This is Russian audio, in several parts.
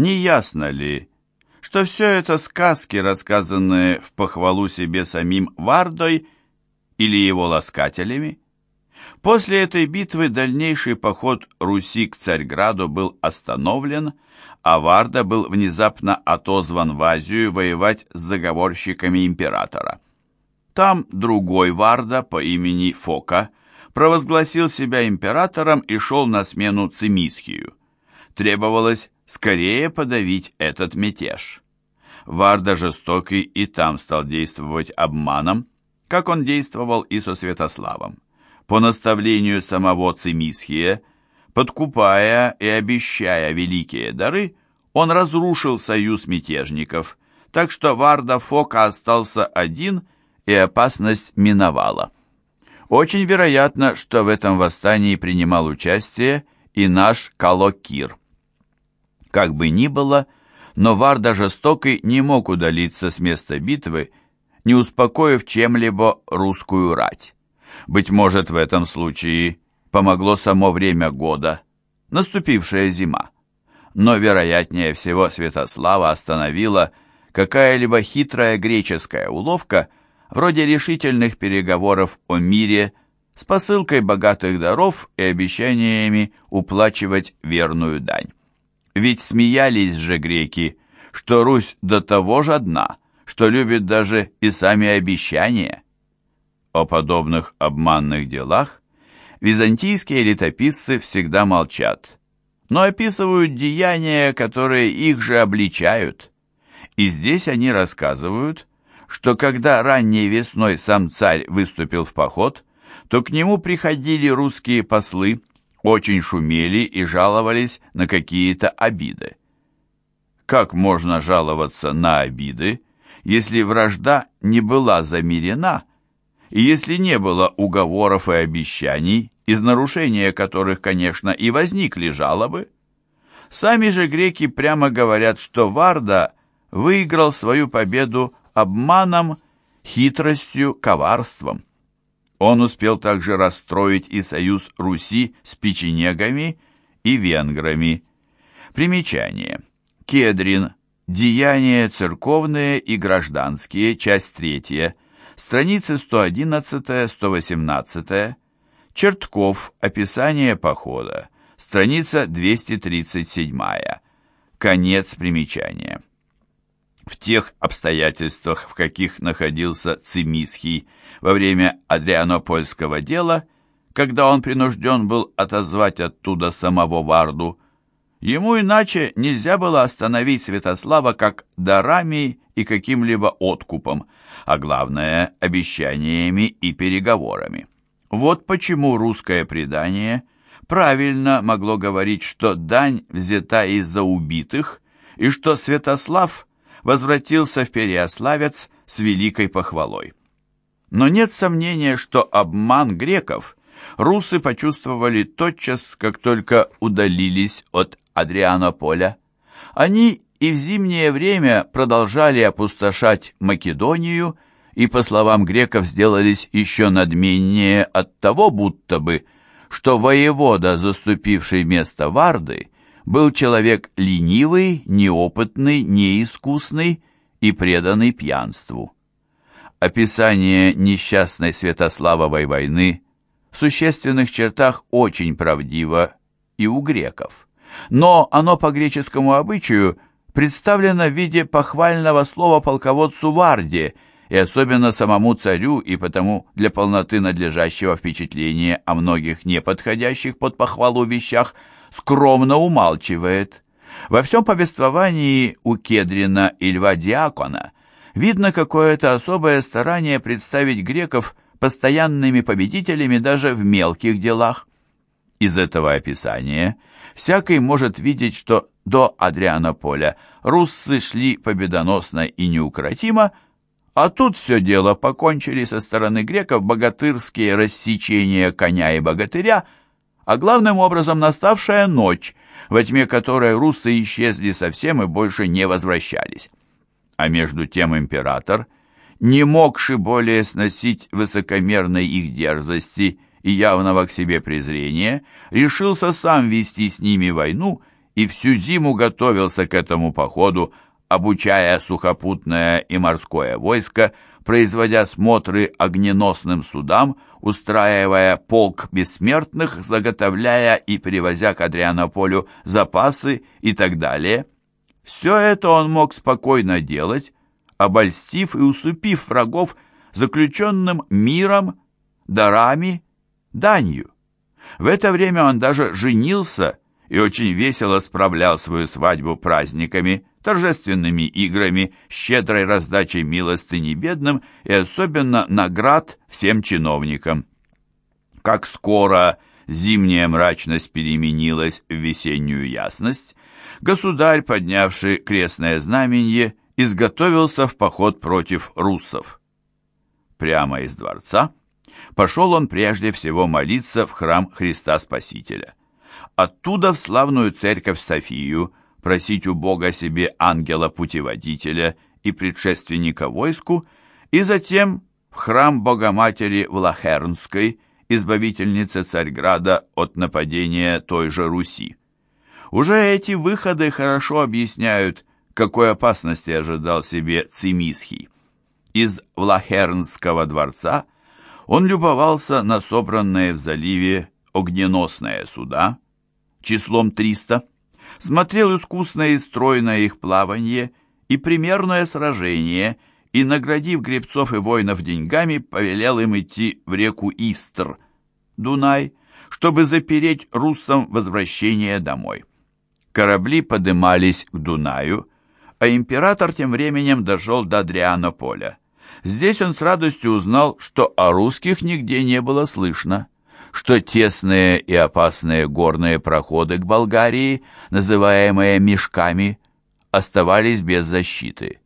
Не ясно ли, что все это сказки, рассказанные в похвалу себе самим Вардой или его ласкателями? После этой битвы дальнейший поход Руси к Царьграду был остановлен, а Варда был внезапно отозван в Азию воевать с заговорщиками императора. Там другой Варда по имени Фока провозгласил себя императором и шел на смену Цимисхию. Требовалось скорее подавить этот мятеж. Варда жестокий и там стал действовать обманом, как он действовал и со Святославом. По наставлению самого Цимисхия, подкупая и обещая великие дары, он разрушил союз мятежников, так что Варда Фока остался один и опасность миновала. Очень вероятно, что в этом восстании принимал участие и наш Калокир. Как бы ни было, но Варда жестокий не мог удалиться с места битвы, не успокоив чем-либо русскую рать. Быть может, в этом случае помогло само время года, наступившая зима. Но, вероятнее всего, Святослава остановила какая-либо хитрая греческая уловка – вроде решительных переговоров о мире с посылкой богатых даров и обещаниями уплачивать верную дань. Ведь смеялись же греки, что Русь до того жадна, что любит даже и сами обещания. О подобных обманных делах византийские летописцы всегда молчат, но описывают деяния, которые их же обличают. И здесь они рассказывают, что когда ранней весной сам царь выступил в поход, то к нему приходили русские послы, очень шумели и жаловались на какие-то обиды. Как можно жаловаться на обиды, если вражда не была замирена, и если не было уговоров и обещаний, из нарушения которых, конечно, и возникли жалобы? Сами же греки прямо говорят, что Варда выиграл свою победу обманом, хитростью, коварством. Он успел также расстроить и союз Руси с печенегами и венграми. Примечание. Кедрин. Деяния церковные и гражданские. Часть третья. Страницы 111-118. Чертков. Описание похода. Страница 237. Конец примечания. В тех обстоятельствах, в каких находился Цимисхий во время Адрианопольского дела, когда он принужден был отозвать оттуда самого Варду, ему иначе нельзя было остановить Святослава как дарами и каким-либо откупом, а главное – обещаниями и переговорами. Вот почему русское предание правильно могло говорить, что дань взята из-за убитых, и что Святослав – возвратился в Переославец с великой похвалой. Но нет сомнения, что обман греков русы почувствовали тотчас, как только удалились от Адрианополя. Они и в зимнее время продолжали опустошать Македонию и, по словам греков, сделались еще надменнее от того, будто бы, что воевода, заступивший место Варды, был человек ленивый, неопытный, неискусный и преданный пьянству. Описание несчастной Святославовой войны в существенных чертах очень правдиво и у греков, но оно по греческому обычаю представлено в виде похвального слова полководцу Варде и особенно самому царю и потому для полноты надлежащего впечатления о многих неподходящих под похвалу вещах – скромно умалчивает. Во всем повествовании у Кедрина и Льва Диакона видно какое-то особое старание представить греков постоянными победителями даже в мелких делах. Из этого описания всякий может видеть, что до Адрианополя руссы шли победоносно и неукротимо, а тут все дело покончили со стороны греков богатырские рассечения коня и богатыря – а главным образом наставшая ночь, во тьме которой русы исчезли совсем и больше не возвращались. А между тем император, не могший более сносить высокомерной их дерзости и явного к себе презрения, решился сам вести с ними войну и всю зиму готовился к этому походу, обучая сухопутное и морское войско, производя смотры огненосным судам, устраивая полк бессмертных, заготовляя и привозя к Адрианополю запасы и так далее. Все это он мог спокойно делать, обольстив и усыпив врагов заключенным миром, дарами, данью. В это время он даже женился и очень весело справлял свою свадьбу праздниками, торжественными играми, щедрой раздачей милостыни бедным и особенно наград всем чиновникам. Как скоро зимняя мрачность переменилась в весеннюю ясность, государь, поднявший крестное знаменье, изготовился в поход против руссов. Прямо из дворца пошел он прежде всего молиться в храм Христа Спасителя. Оттуда в славную церковь Софию просить у Бога себе ангела-путеводителя и предшественника войску, и затем в храм Богоматери в Лахернской, избавительнице Царьграда от нападения той же Руси. Уже эти выходы хорошо объясняют, какой опасности ожидал себе Цимисхий. Из Влахернского дворца он любовался на собранные в заливе огненосные суда числом 300, смотрел искусное и стройное их плавание и примерное сражение, и, наградив гребцов и воинов деньгами, повелел им идти в реку Истр, Дунай, чтобы запереть руссам возвращение домой. Корабли подымались к Дунаю, а император тем временем дошел до Адрианополя. Здесь он с радостью узнал, что о русских нигде не было слышно что тесные и опасные горные проходы к Болгарии, называемые мешками, оставались без защиты.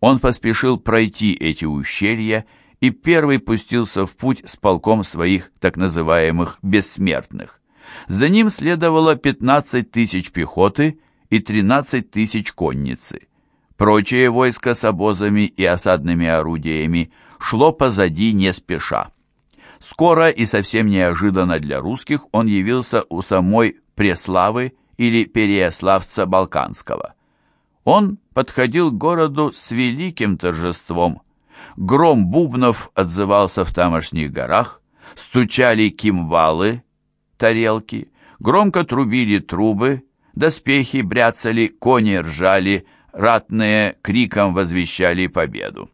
Он поспешил пройти эти ущелья и первый пустился в путь с полком своих так называемых «бессмертных». За ним следовало 15 тысяч пехоты и 13 тысяч конницы. Прочее войско с обозами и осадными орудиями шло позади не спеша. Скоро и совсем неожиданно для русских он явился у самой Преславы или Переяславца Балканского. Он подходил к городу с великим торжеством. Гром бубнов отзывался в тамошних горах, стучали кимвалы, тарелки, громко трубили трубы, доспехи бряцали, кони ржали, ратные криком возвещали победу.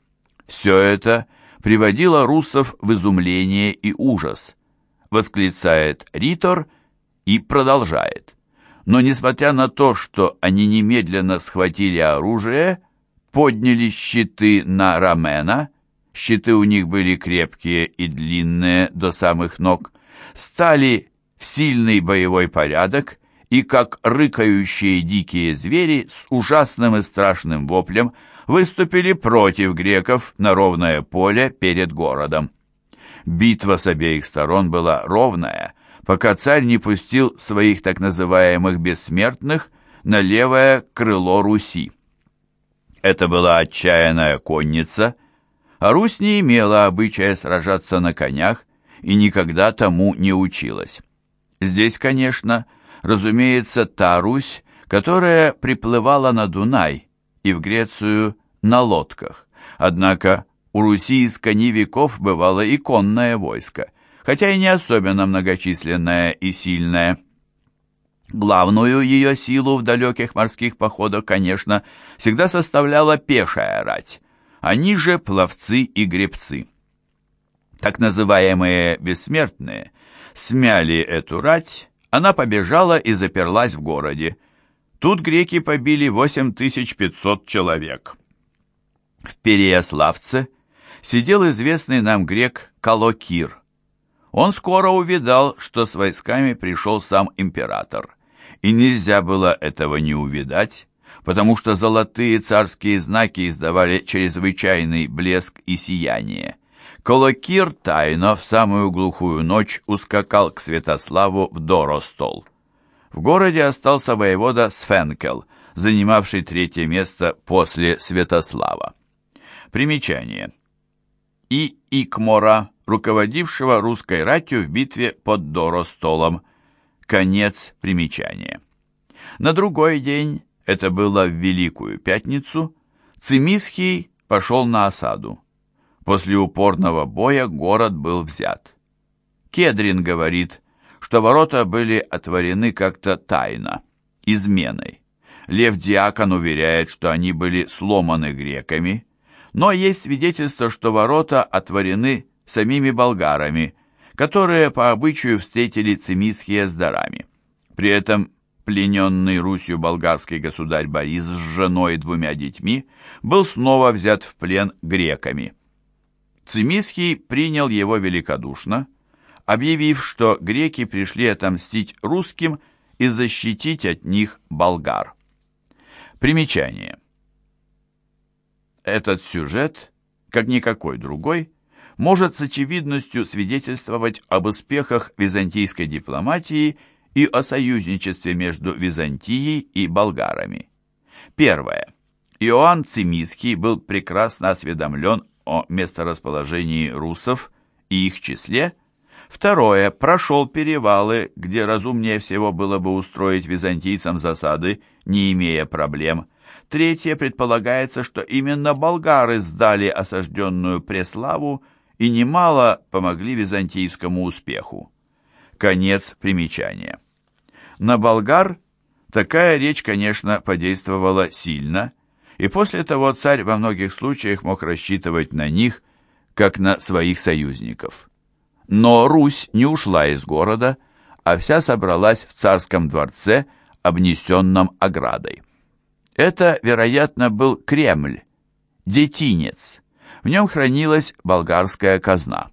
Все это приводило русов в изумление и ужас, восклицает Ритор и продолжает. Но несмотря на то, что они немедленно схватили оружие, подняли щиты на рамена, щиты у них были крепкие и длинные до самых ног, стали в сильный боевой порядок и, как рыкающие дикие звери, с ужасным и страшным воплем выступили против греков на ровное поле перед городом. Битва с обеих сторон была ровная, пока царь не пустил своих так называемых бессмертных на левое крыло Руси. Это была отчаянная конница, а Русь не имела обычая сражаться на конях и никогда тому не училась. Здесь, конечно, разумеется, та Русь, которая приплывала на Дунай, и в Грецию на лодках. Однако у Руси из кони веков бывало и конное войско, хотя и не особенно многочисленное и сильное. Главную ее силу в далеких морских походах, конечно, всегда составляла пешая рать, они же пловцы и гребцы. Так называемые «бессмертные» смяли эту рать, она побежала и заперлась в городе. Тут греки побили 8500 человек. В Переяславце сидел известный нам грек Калокир. Он скоро увидал, что с войсками пришел сам император, и нельзя было этого не увидать, потому что золотые царские знаки издавали чрезвычайный блеск и сияние. Колокир тайно в самую глухую ночь ускакал к Святославу в Доростол. В городе остался воевода Сфенкел, занимавший третье место после Святослава. Примечание. И Икмора, руководившего русской ратью в битве под Доростолом. Конец примечания. На другой день, это было в Великую Пятницу, Цимисхий пошел на осаду. После упорного боя город был взят. Кедрин говорит, что ворота были отворены как-то тайно, изменой. Лев Диакон уверяет, что они были сломаны греками, но есть свидетельство, что ворота отворены самими болгарами, которые по обычаю встретили цимисхие с дарами. При этом плененный Русью болгарский государь Борис с женой и двумя детьми был снова взят в плен греками. Цимисхий принял его великодушно, объявив, что греки пришли отомстить русским и защитить от них болгар. Примечание. Этот сюжет, как никакой другой, может с очевидностью свидетельствовать об успехах византийской дипломатии и о союзничестве между Византией и болгарами. Первое. Иоанн Цимиский был прекрасно осведомлен о месторасположении русов и их числе. Второе. Прошел перевалы, где разумнее всего было бы устроить византийцам засады, не имея проблем. Третье. Предполагается, что именно болгары сдали осажденную Преславу и немало помогли византийскому успеху. Конец примечания. На болгар такая речь, конечно, подействовала сильно, и после того царь во многих случаях мог рассчитывать на них, как на своих союзников. Но Русь не ушла из города, а вся собралась в царском дворце, обнесенном оградой. Это, вероятно, был Кремль, детинец, в нем хранилась болгарская казна.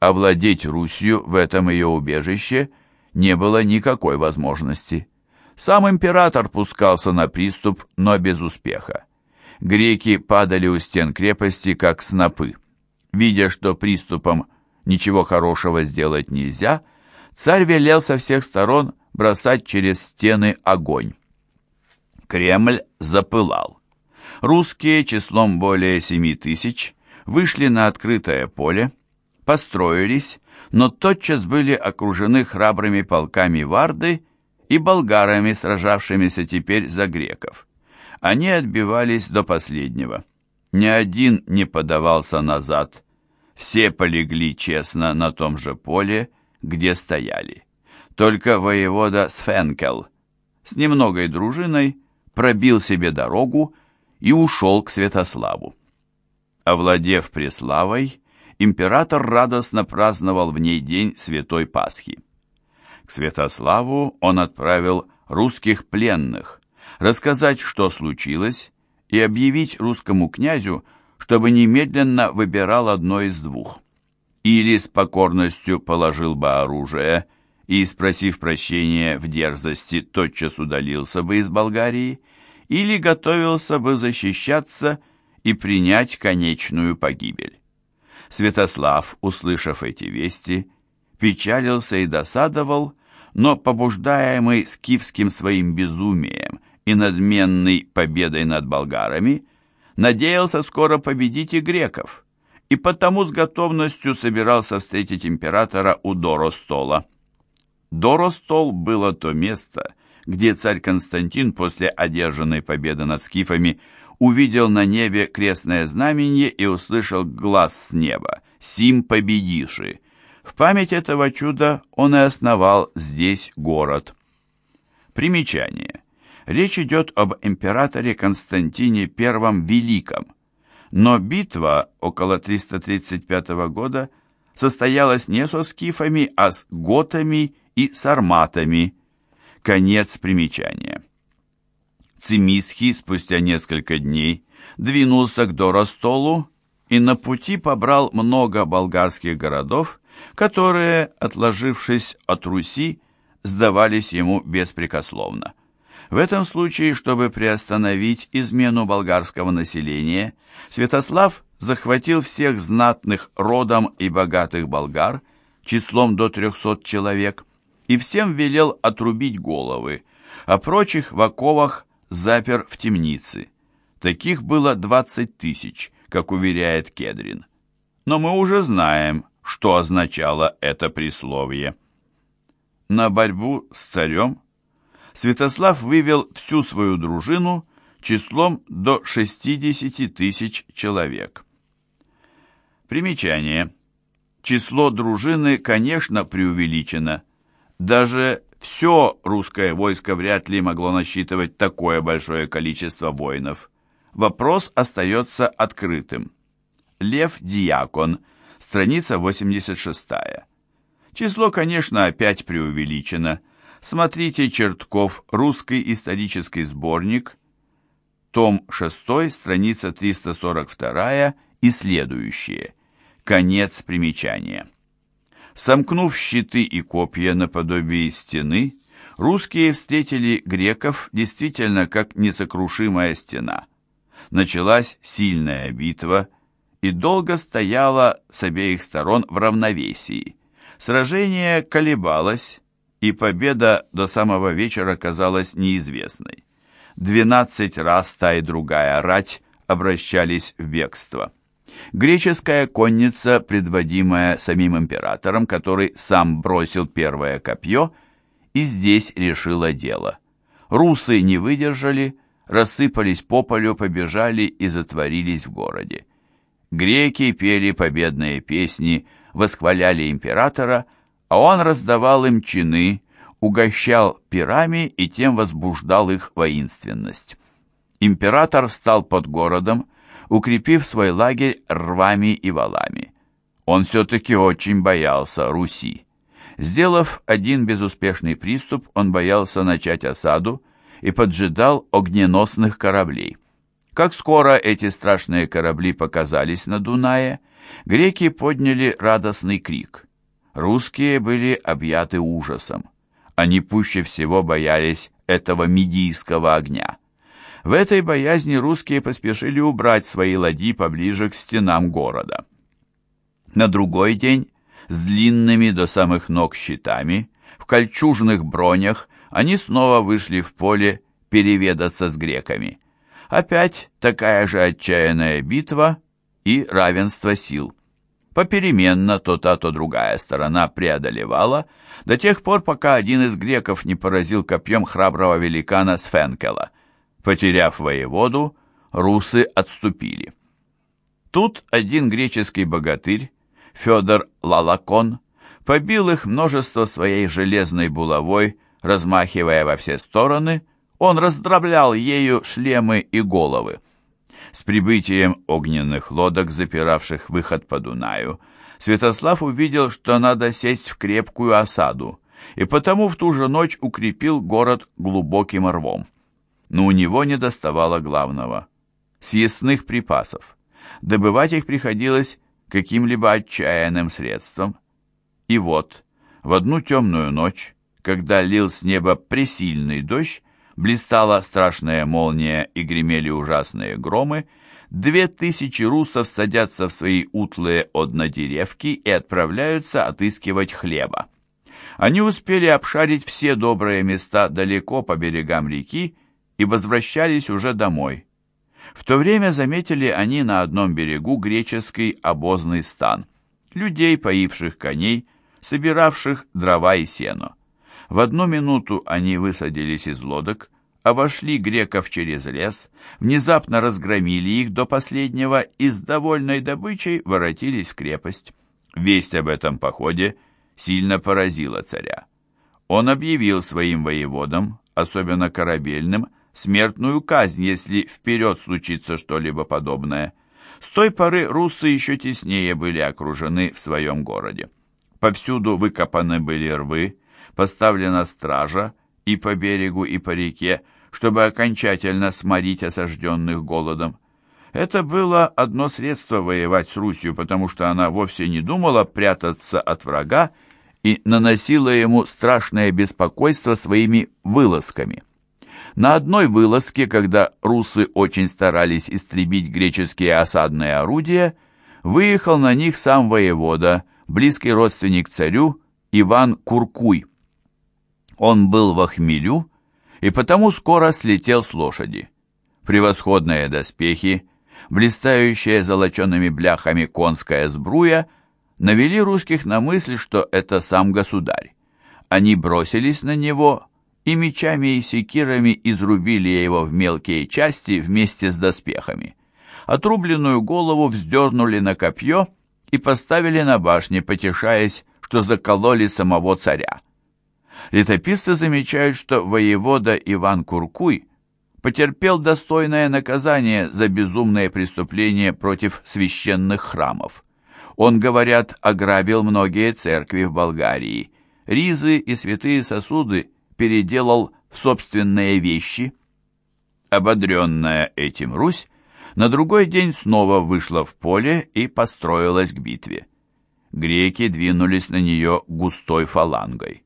Овладеть Русью в этом ее убежище не было никакой возможности. Сам император пускался на приступ, но без успеха. Греки падали у стен крепости, как снопы. Видя, что приступом ничего хорошего сделать нельзя, царь велел со всех сторон бросать через стены огонь. Кремль запылал. Русские числом более семи тысяч вышли на открытое поле, построились, но тотчас были окружены храбрыми полками Варды и болгарами, сражавшимися теперь за греков. Они отбивались до последнего. Ни один не подавался назад. Все полегли честно на том же поле, где стояли. Только воевода Сфенкел с немногой дружиной пробил себе дорогу и ушел к Святославу. Овладев Преславой, император радостно праздновал в ней день Святой Пасхи. К Святославу он отправил русских пленных, рассказать, что случилось, и объявить русскому князю, чтобы немедленно выбирал одно из двух. Или с покорностью положил бы оружие и, спросив прощения в дерзости, тотчас удалился бы из Болгарии, или готовился бы защищаться и принять конечную погибель. Святослав, услышав эти вести, печалился и досадовал, но, побуждаемый скифским своим безумием и надменной победой над болгарами, надеялся скоро победить и греков, и потому с готовностью собирался встретить императора у Доростола. Доростол было то место, где царь Константин после одержанной победы над скифами увидел на небе крестное знамение и услышал глаз с неба «Сим победиши». В память этого чуда он и основал здесь город. Примечание. Речь идет об императоре Константине I Великом, но битва около 335 года состоялась не со скифами, а с готами и сарматами. Конец примечания. Цимисхий спустя несколько дней двинулся к Доростолу и на пути побрал много болгарских городов, которые, отложившись от Руси, сдавались ему беспрекословно. В этом случае, чтобы приостановить измену болгарского населения, Святослав захватил всех знатных родом и богатых болгар, числом до 300 человек, и всем велел отрубить головы, а прочих в оковах запер в темнице. Таких было 20 тысяч, как уверяет Кедрин. Но мы уже знаем, что означало это присловие. На борьбу с царем Святослав вывел всю свою дружину числом до 60 тысяч человек. Примечание. Число дружины, конечно, преувеличено. Даже все русское войско вряд ли могло насчитывать такое большое количество воинов. Вопрос остается открытым. Лев Диакон, страница 86. Число, конечно, опять преувеличено. Смотрите Чертков, русский исторический сборник, том 6, страница 342 и следующие. Конец примечания. Сомкнув щиты и копья наподобие стены, русские встретили греков действительно как несокрушимая стена. Началась сильная битва и долго стояла с обеих сторон в равновесии. Сражение колебалось, и победа до самого вечера казалась неизвестной. Двенадцать раз та и другая рать обращались в бегство. Греческая конница, предводимая самим императором, который сам бросил первое копье, и здесь решила дело. Русы не выдержали, рассыпались по полю, побежали и затворились в городе. Греки пели победные песни, восхваляли императора, а он раздавал им чины, угощал пирами и тем возбуждал их воинственность. Император стал под городом, укрепив свой лагерь рвами и валами. Он все-таки очень боялся Руси. Сделав один безуспешный приступ, он боялся начать осаду и поджидал огненосных кораблей. Как скоро эти страшные корабли показались на Дунае, греки подняли радостный крик. Русские были объяты ужасом. Они пуще всего боялись этого мидийского огня. В этой боязни русские поспешили убрать свои ладьи поближе к стенам города. На другой день, с длинными до самых ног щитами, в кольчужных бронях, они снова вышли в поле переведаться с греками. Опять такая же отчаянная битва и равенство сил. Попеременно то та, то другая сторона преодолевала, до тех пор, пока один из греков не поразил копьем храброго великана Сфенкела. Потеряв воеводу, русы отступили. Тут один греческий богатырь, Федор Лалакон, побил их множество своей железной булавой, размахивая во все стороны, он раздроблял ею шлемы и головы. С прибытием огненных лодок, запиравших выход по Дунаю, Святослав увидел, что надо сесть в крепкую осаду, и потому в ту же ночь укрепил город глубоким рвом. Но у него не доставало главного – съестных припасов. Добывать их приходилось каким-либо отчаянным средством. И вот, в одну темную ночь, когда лил с неба пресильный дождь, блистала страшная молния и гремели ужасные громы, две тысячи русов садятся в свои утлые однодеревки и отправляются отыскивать хлеба. Они успели обшарить все добрые места далеко по берегам реки и возвращались уже домой. В то время заметили они на одном берегу греческий обозный стан, людей, поивших коней, собиравших дрова и сено. В одну минуту они высадились из лодок, обошли греков через лес, внезапно разгромили их до последнего и с довольной добычей воротились в крепость. Весть об этом походе сильно поразила царя. Он объявил своим воеводам, особенно корабельным, смертную казнь, если вперед случится что-либо подобное. С той поры русы еще теснее были окружены в своем городе. Повсюду выкопаны были рвы, поставлена стража и по берегу, и по реке, чтобы окончательно сморить осажденных голодом. Это было одно средство воевать с Русью, потому что она вовсе не думала прятаться от врага и наносила ему страшное беспокойство своими вылазками. На одной вылазке, когда русы очень старались истребить греческие осадные орудия, выехал на них сам воевода, близкий родственник царю Иван Куркуй. Он был в хмелю и потому скоро слетел с лошади. Превосходные доспехи, блистающая золочеными бляхами конская сбруя навели русских на мысль, что это сам государь. Они бросились на него и мечами и секирами изрубили его в мелкие части вместе с доспехами. Отрубленную голову вздернули на копье и поставили на башне, потешаясь, что закололи самого царя. Летописцы замечают, что воевода Иван Куркуй потерпел достойное наказание за безумное преступление против священных храмов. Он, говорят, ограбил многие церкви в Болгарии, ризы и святые сосуды переделал в собственные вещи. Ободренная этим Русь на другой день снова вышла в поле и построилась к битве. Греки двинулись на нее густой фалангой.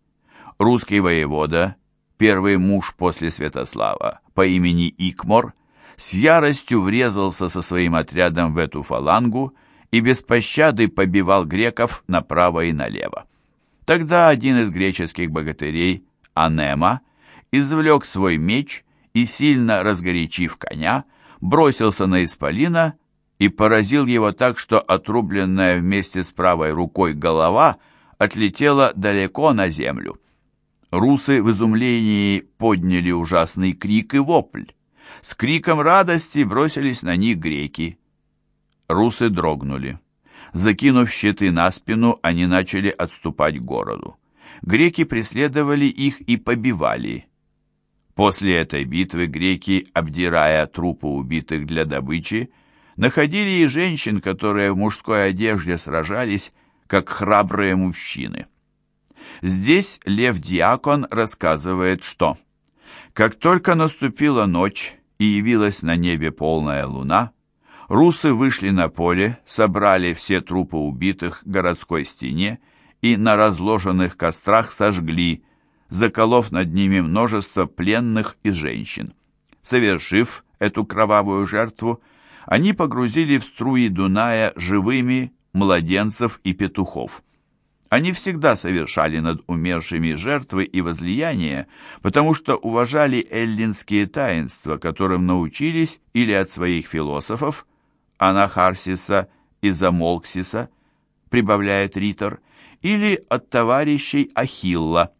Русский воевода, первый муж после Святослава, по имени Икмор, с яростью врезался со своим отрядом в эту фалангу и без пощады побивал греков направо и налево. Тогда один из греческих богатырей, Анема, извлек свой меч и, сильно разгорячив коня, бросился на Исполина и поразил его так, что отрубленная вместе с правой рукой голова отлетела далеко на землю. Русы в изумлении подняли ужасный крик и вопль. С криком радости бросились на них греки. Русы дрогнули. Закинув щиты на спину, они начали отступать к городу. Греки преследовали их и побивали. После этой битвы греки, обдирая трупы убитых для добычи, находили и женщин, которые в мужской одежде сражались, как храбрые мужчины. Здесь Лев Диакон рассказывает, что «Как только наступила ночь и явилась на небе полная луна, Русы вышли на поле, собрали все трупы убитых к городской стене и на разложенных кострах сожгли, заколов над ними множество пленных и женщин. Совершив эту кровавую жертву, они погрузили в струи Дуная живыми младенцев и петухов. Они всегда совершали над умершими жертвы и возлияния, потому что уважали эллинские таинства, которым научились или от своих философов, Анахарсиса и Замолксиса, прибавляет Ритор, или от товарищей Ахилла.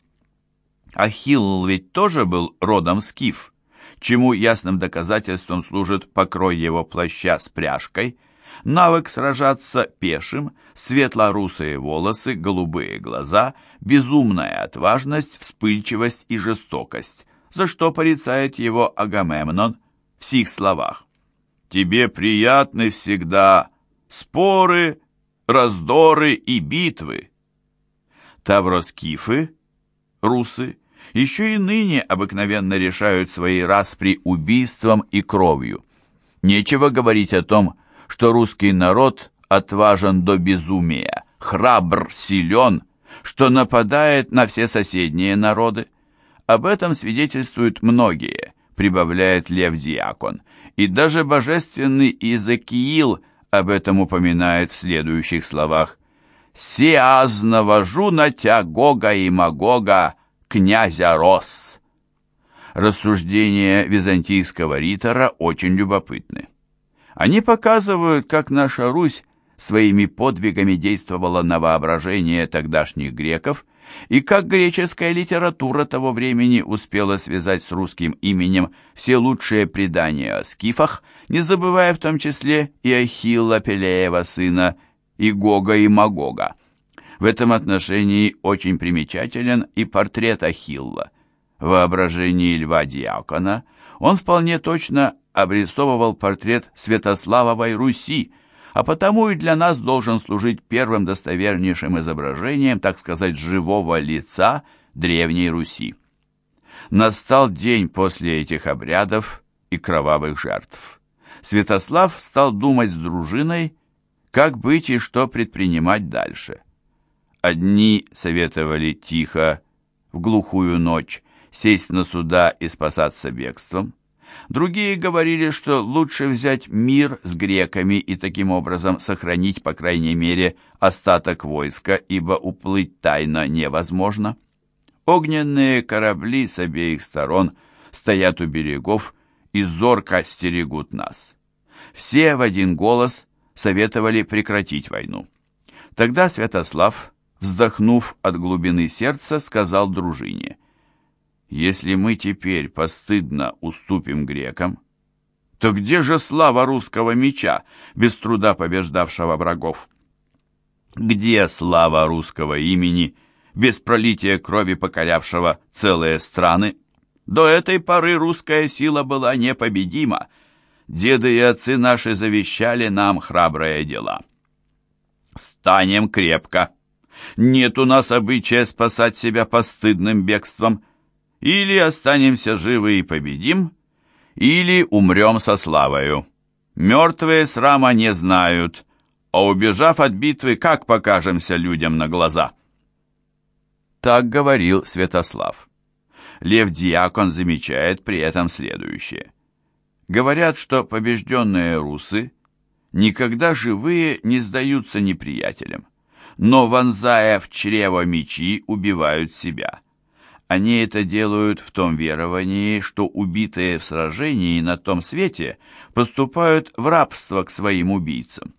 Ахилл ведь тоже был родом скиф, чему ясным доказательством служит покрой его плаща с пряжкой, навык сражаться пешим, светло-русые волосы, голубые глаза, безумная отважность, вспыльчивость и жестокость, за что порицает его Агамемнон в сих словах. Тебе приятны всегда споры, раздоры и битвы. Тавроскифы, русы, еще и ныне обыкновенно решают свои распри убийством и кровью. Нечего говорить о том, что русский народ отважен до безумия, храбр, силен, что нападает на все соседние народы. Об этом свидетельствуют многие, прибавляет Лев Диакон, и даже божественный Иезекиил об этом упоминает в следующих словах. «Сеаз навожу на тя Гога и Магога, князя Рос». Рассуждения византийского ритора очень любопытны. Они показывают, как наша Русь своими подвигами действовала на воображение тогдашних греков и как греческая литература того времени успела связать с русским именем все лучшие предания о скифах, не забывая в том числе и Ахилла Пелеева сына, и Гога и Магога. В этом отношении очень примечателен и портрет Ахилла. В воображении Льва Диакона он вполне точно обрисовывал портрет Святославовой Руси, а потому и для нас должен служить первым достовернейшим изображением, так сказать, живого лица Древней Руси. Настал день после этих обрядов и кровавых жертв. Святослав стал думать с дружиной, как быть и что предпринимать дальше. Одни советовали тихо, в глухую ночь, сесть на суда и спасаться бегством, Другие говорили, что лучше взять мир с греками и таким образом сохранить, по крайней мере, остаток войска, ибо уплыть тайно невозможно. Огненные корабли с обеих сторон стоят у берегов и зорко стерегут нас. Все в один голос советовали прекратить войну. Тогда Святослав, вздохнув от глубины сердца, сказал дружине, Если мы теперь постыдно уступим грекам, то где же слава русского меча, без труда побеждавшего врагов? Где слава русского имени, без пролития крови покорявшего целые страны? До этой поры русская сила была непобедима. Деды и отцы наши завещали нам храбрые дела. Станем крепко. Нет у нас обычая спасать себя постыдным бегством. Или останемся живы и победим, или умрем со славою. Мертвые срама не знают, а убежав от битвы, как покажемся людям на глаза?» Так говорил Святослав. Лев Диакон замечает при этом следующее. Говорят, что побежденные русы никогда живые не сдаются неприятелям, но, вонзая в чрево мечи, убивают себя. Они это делают в том веровании, что убитые в сражении на том свете поступают в рабство к своим убийцам.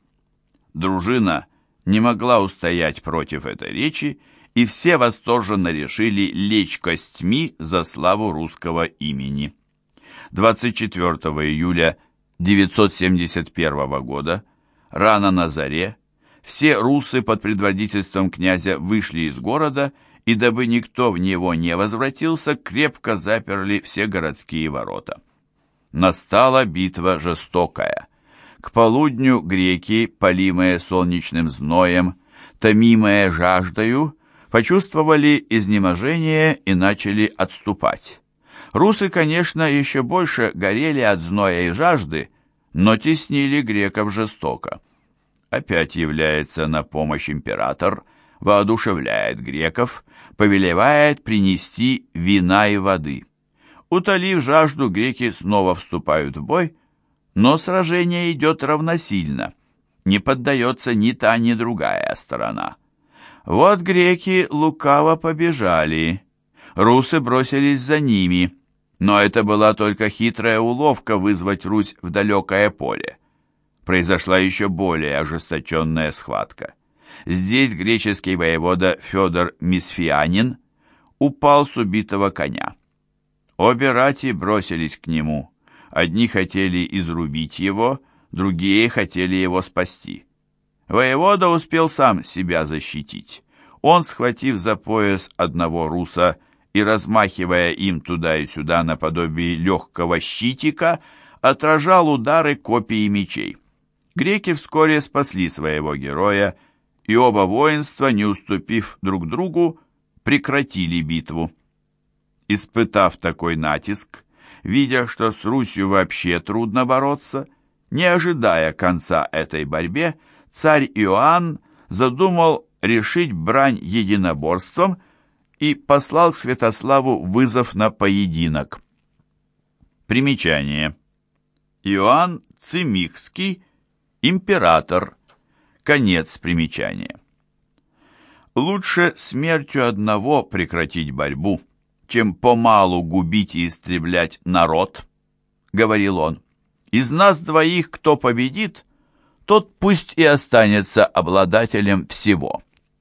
Дружина не могла устоять против этой речи, и все восторженно решили лечь костьми за славу русского имени. 24 июля 971 года, рано на заре, все русы под предводительством князя вышли из города и, дабы никто в него не возвратился, крепко заперли все городские ворота. Настала битва жестокая. К полудню греки, полимые солнечным зноем, томимые жаждою, почувствовали изнеможение и начали отступать. Русы, конечно, еще больше горели от зноя и жажды, но теснили греков жестоко. Опять является на помощь император, воодушевляет греков, повелевает принести вина и воды. Утолив жажду, греки снова вступают в бой, но сражение идет равносильно, не поддается ни та, ни другая сторона. Вот греки лукаво побежали, русы бросились за ними, но это была только хитрая уловка вызвать Русь в далекое поле. Произошла еще более ожесточенная схватка. Здесь греческий воевода Федор Мисфианин упал с убитого коня. Обе рати бросились к нему. Одни хотели изрубить его, другие хотели его спасти. Воевода успел сам себя защитить. Он, схватив за пояс одного руса и размахивая им туда и сюда наподобие легкого щитика, отражал удары копий и мечей. Греки вскоре спасли своего героя, и оба воинства, не уступив друг другу, прекратили битву. Испытав такой натиск, видя, что с Русью вообще трудно бороться, не ожидая конца этой борьбе, царь Иоанн задумал решить брань единоборством и послал к Святославу вызов на поединок. Примечание. Иоанн Цимихский, император. Конец примечания. Лучше смертью одного прекратить борьбу, чем помалу губить и истреблять народ, говорил он. Из нас двоих кто победит, тот пусть и останется обладателем всего.